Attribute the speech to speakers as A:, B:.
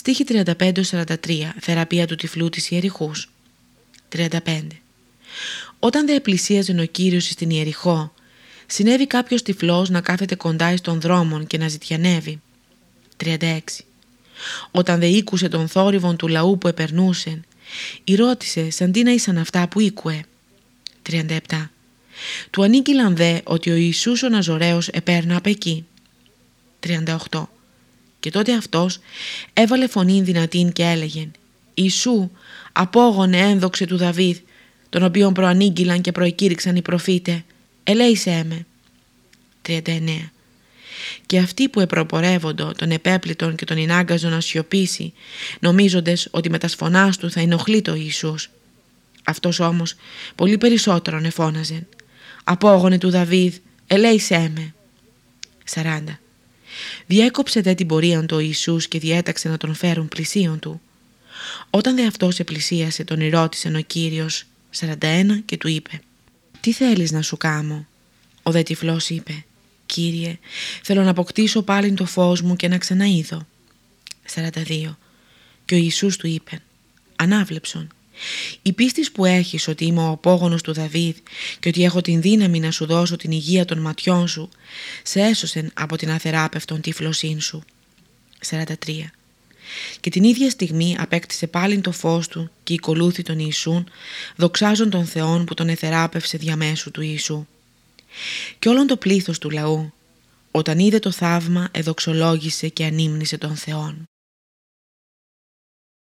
A: Στίχη 35-43 Θεραπεία του τυφλού της Ιεριχούς. 35 Όταν δε πλησίαζε ο Κύριος στην Ιεριχώ συνέβη κάποιος τυφλός να κάθεται κοντά στον δρόμο και να ζητιανεύει. 36 Όταν δε ήκουσε τον θόρυβον του λαού που επερνούσεν η ρώτησε σαν τι να ήσαν αυτά που ήκουε; 37 Του ανήκειλαν δε ότι ο Ιησούς ο Ναζωραίος επέρνα απ' εκεί. 38 και τότε αυτός έβαλε φωνή δυνατήν και έλεγε «Ιησού, απόγονε ένδοξε του Δαβίδ, τον οποίον προανήγγυλαν και προεκήρυξαν οι προφήτες, ελέησέ με». 39. Και αυτοί που επροπορεύοντο τον επέπλητον και τον ενάγκαζον να σιωπήσει, νομίζοντες ότι με τα σφωνάς του θα ενοχλεί το Ιησούς. Αυτός όμως πολύ περισσότερον εφώναζε «Απόγονε του Δαβίδ, ελέησέ με». 40. Διέκοψε δε την πορεία του ο Ιησούς και διέταξε να τον φέρουν πλησίον του. Όταν δε αυτός επλησίασε τον ρώτησε ο Κύριος 41 και του είπε «Τι θέλεις να σου κάμω» Ο δε τυφλός είπε «Κύριε, θέλω να αποκτήσω πάλι το φως μου και να ξαναείδω». 42 Και ο Ιησούς του είπε «Ανάβλεψον, η πίστη που έχεις ότι είμαι ο απόγονος του Δαβίδ και ότι έχω την δύναμη να σου δώσω την υγεία των ματιών σου, σε έσωσεν από την αθεράπευτον τυφλωσήν σου. 43. Και την ίδια στιγμή απέκτησε πάλι το φως του και οικολούθη τον Ιησούν, δοξάζον τον Θεόν που τον εθεράπευσε διαμέσου του Ιησού. Και όλον το πλήθος του λαού, όταν είδε το θαύμα, εδοξολόγησε και ανήμνησε τον Θεόν.